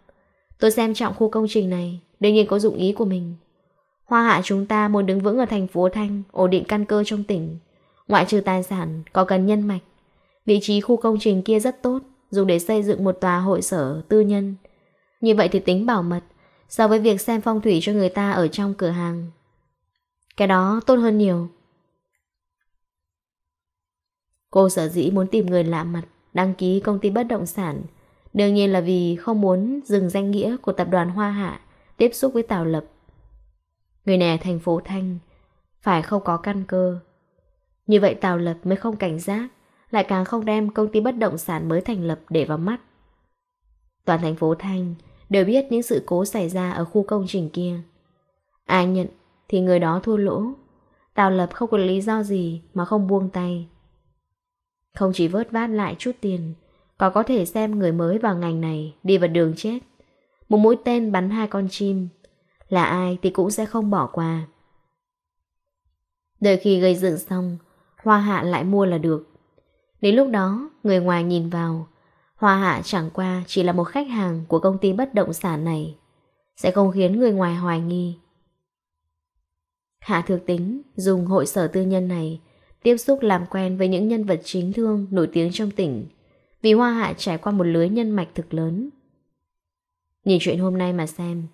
Tôi xem trọng khu công trình này, đương nhiên có dụng ý của mình. Hoa hạ chúng ta muốn đứng vững ở thành phố Thanh, ổn định căn cơ trong tỉnh. Ngoại trừ tài sản, có cần nhân mạch. Vị trí khu công trình kia rất tốt, dùng để xây dựng một tòa hội sở tư nhân. Như vậy thì tính bảo mật, so với việc xem phong thủy cho người ta ở trong cửa hàng cái đó tốt hơn nhiều. Cô sở dĩ muốn tìm người lạ mặt, đăng ký công ty bất động sản. Đương nhiên là vì không muốn dừng danh nghĩa của tập đoàn Hoa Hạ, tiếp xúc với Tào Lập. Người này thành phố Thanh, phải không có căn cơ. Như vậy Tào Lập mới không cảnh giác, lại càng không đem công ty bất động sản mới thành lập để vào mắt. Toàn thành phố Thanh đều biết những sự cố xảy ra ở khu công trình kia. Ai nhận thì người đó thua lỗ. Tào Lập không có lý do gì mà không buông tay. Không chỉ vớt vát lại chút tiền, còn có thể xem người mới vào ngành này đi vào đường chết. Một mũi tên bắn hai con chim, là ai thì cũng sẽ không bỏ qua. Đợi khi gây dựng xong, Hoa Hạ lại mua là được. Đến lúc đó, người ngoài nhìn vào, Hoa Hạ chẳng qua chỉ là một khách hàng của công ty bất động sản này. Sẽ không khiến người ngoài hoài nghi Hạ thực tính dùng hội sở tư nhân này tiếp xúc làm quen với những nhân vật chính thương nổi tiếng trong tỉnh vì Hoa Hạ trải qua một lưới nhân mạch thực lớn. Nhìn chuyện hôm nay mà xem,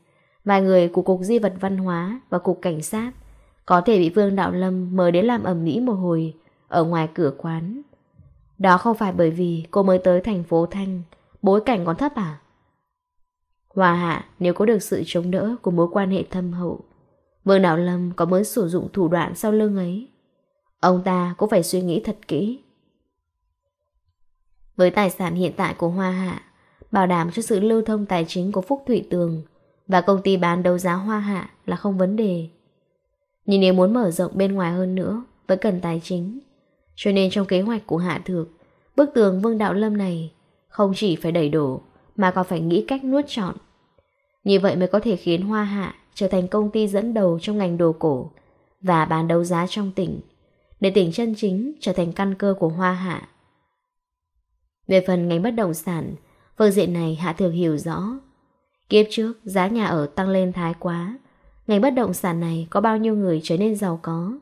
vài người của Cục Di vật Văn hóa và Cục Cảnh sát có thể bị Vương Đạo Lâm mời đến làm ẩm mỹ một hồi ở ngoài cửa quán. Đó không phải bởi vì cô mới tới thành phố Thanh, bối cảnh còn thấp à? Hòa Hạ nếu có được sự chống đỡ của mối quan hệ thâm hậu, Vương Đạo Lâm có mới sử dụng thủ đoạn sau lưng ấy. Ông ta cũng phải suy nghĩ thật kỹ. Với tài sản hiện tại của Hoa Hạ, bảo đảm cho sự lưu thông tài chính của Phúc Thụy Tường và công ty bán đấu giá Hoa Hạ là không vấn đề. Nhưng nếu muốn mở rộng bên ngoài hơn nữa, vẫn cần tài chính. Cho nên trong kế hoạch của Hạ Thược, bức tường Vương Đạo Lâm này không chỉ phải đẩy đổ, mà còn phải nghĩ cách nuốt trọn. Như vậy mới có thể khiến Hoa Hạ trở thành công ty dẫn đầu trong ngành đồ cổ và bán đấu giá trong tỉnh, để tỉnh chân chính trở thành căn cơ của Hoa Hạ. Về phần ngành bất động sản, phương diện này Hạ Thường hiểu rõ. Kiếp trước, giá nhà ở tăng lên thái quá, ngành bất động sản này có bao nhiêu người trở nên giàu có.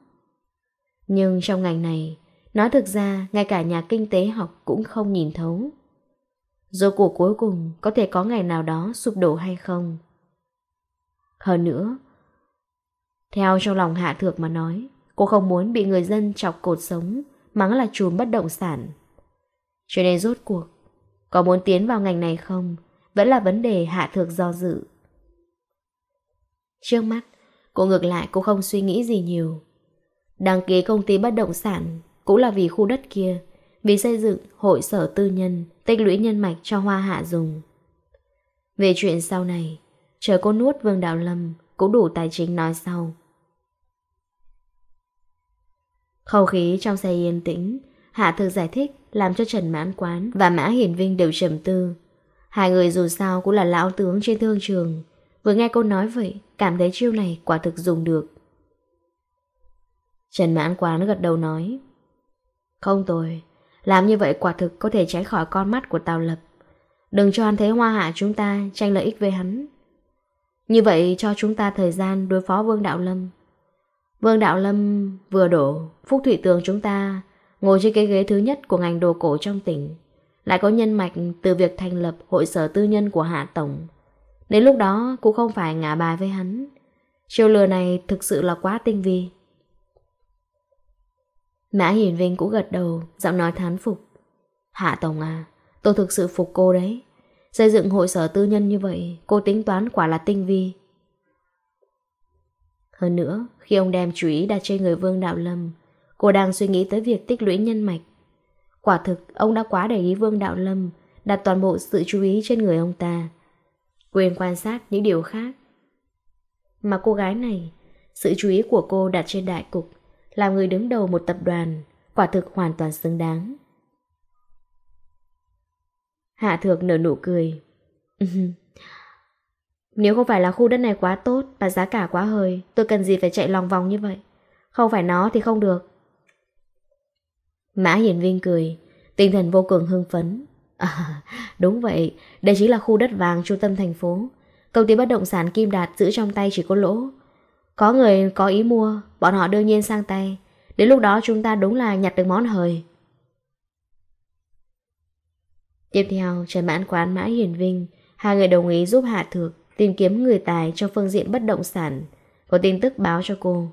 Nhưng trong ngành này, nó thực ra ngay cả nhà kinh tế học cũng không nhìn thấu. Rồi cuộc cuối cùng có thể có ngày nào đó sụp đổ hay không? Hơn nữa, theo trong lòng Hạ Thược mà nói, cô không muốn bị người dân chọc cột sống, mắng là chùm bất động sản. Cho nên rốt cuộc, có muốn tiến vào ngành này không, vẫn là vấn đề Hạ Thược do dự. Trước mắt, cô ngược lại cô không suy nghĩ gì nhiều. Đăng ký công ty bất động sản cũng là vì khu đất kia, vì xây dựng hội sở tư nhân, tích lũy nhân mạch cho hoa hạ dùng. Về chuyện sau này, Chờ cô nuốt Vương Đạo Lâm, Cũng đủ tài chính nói sau. Khẩu khí trong xe yên tĩnh, Hạ thực giải thích, Làm cho Trần Mãn Quán và Mã Hiển Vinh đều trầm tư. Hai người dù sao cũng là lão tướng trên thương trường. Vừa nghe cô nói vậy, Cảm thấy chiêu này quả thực dùng được. Trần Mãn Quán gật đầu nói, Không tồi, Làm như vậy quả thực có thể tránh khỏi con mắt của Tào Lập. Đừng cho hắn thấy hoa hạ chúng ta tranh lợi ích với hắn. Như vậy cho chúng ta thời gian đối phó Vương Đạo Lâm. Vương Đạo Lâm vừa đổ, Phúc Thủy Tường chúng ta ngồi trên cái ghế thứ nhất của ngành đồ cổ trong tỉnh. Lại có nhân mạch từ việc thành lập hội sở tư nhân của Hạ Tổng. Đến lúc đó cũng không phải ngả bài với hắn. Chiêu lừa này thực sự là quá tinh vi. Mã Hiển Vinh cũng gật đầu, giọng nói thán phục. Hạ Tổng à, tôi thực sự phục cô đấy. Xây dựng hội sở tư nhân như vậy, cô tính toán quả là tinh vi. Hơn nữa, khi ông đem chú ý đặt trên người Vương Đạo Lâm, cô đang suy nghĩ tới việc tích lũy nhân mạch. Quả thực, ông đã quá để ý Vương Đạo Lâm, đặt toàn bộ sự chú ý trên người ông ta. Quên quan sát những điều khác. Mà cô gái này, sự chú ý của cô đặt trên đại cục, làm người đứng đầu một tập đoàn, quả thực hoàn toàn xứng đáng. Hạ Thược nở nụ cười. Nếu không phải là khu đất này quá tốt và giá cả quá hời, tôi cần gì phải chạy lòng vòng như vậy. Không phải nó thì không được. Mã Hiển Vinh cười, tinh thần vô cùng hưng phấn. À, đúng vậy, đây chính là khu đất vàng trung tâm thành phố. Công ty bất động sản Kim Đạt giữ trong tay chỉ có lỗ. Có người có ý mua, bọn họ đương nhiên sang tay. Đến lúc đó chúng ta đúng là nhặt được món hời. Tiếp theo, Trần Mãn Quán Mã Hiển Vinh, hai người đồng ý giúp Hạ Thược tìm kiếm người tài trong phương diện bất động sản, có tin tức báo cho cô.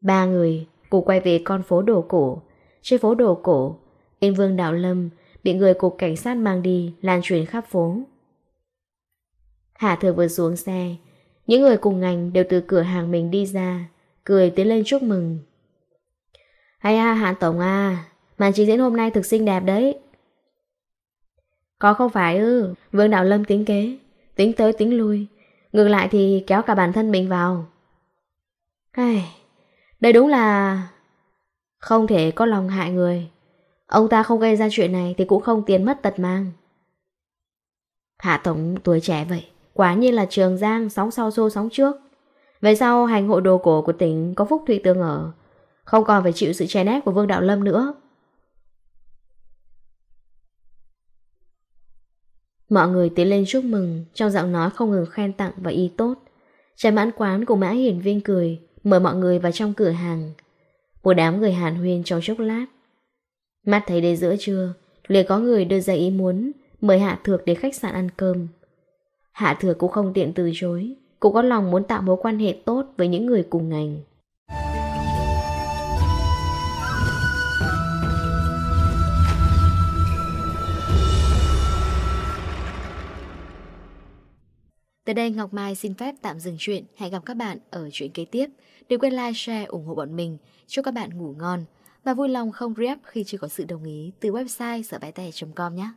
Ba người cùng quay về con phố đồ cổ. Trên phố đồ cổ, yên Vương Đạo Lâm bị người cục cảnh sát mang đi lan truyền khắp phố. Hạ Thược vừa xuống xe, những người cùng ngành đều từ cửa hàng mình đi ra, cười tiến lên chúc mừng. Hay à Hạ Tổng à, Màn trình diễn hôm nay thực xinh đẹp đấy. Có không phải ư. Vương Đạo Lâm tính kế Tính tới tính lui Ngược lại thì kéo cả bản thân mình vào. Hey, Đây đúng là Không thể có lòng hại người. Ông ta không gây ra chuyện này Thì cũng không tiền mất tật mang. Hạ Tổng tuổi trẻ vậy Quá như là Trường Giang sóng sau xô sóng trước. Về sau hành hội đồ cổ của tỉnh Có Phúc Thụy Tương ở Không còn phải chịu sự chèn ép của Vương Đạo Lâm nữa. Mọi người tiến lên chúc mừng, trong giọng nói không ngừng khen tặng và y tốt. Trái mãn quán của Mã Hiển Vinh cười, mời mọi người vào trong cửa hàng. Một đám người hàn huyên trong chốc lát. Mắt thấy đây giữa trưa, liền có người đưa ra ý muốn mời Hạ Thược đến khách sạn ăn cơm. Hạ Thược cũng không tiện từ chối, cũng có lòng muốn tạo mối quan hệ tốt với những người cùng ngành. Từ đây Ngọc Mai xin phép tạm dừng chuyện. Hẹn gặp các bạn ở chuyện kế tiếp. Đừng quên like, share, ủng hộ bọn mình. Chúc các bạn ngủ ngon. Và vui lòng không re khi chưa có sự đồng ý từ website sởbaitè.com nhé.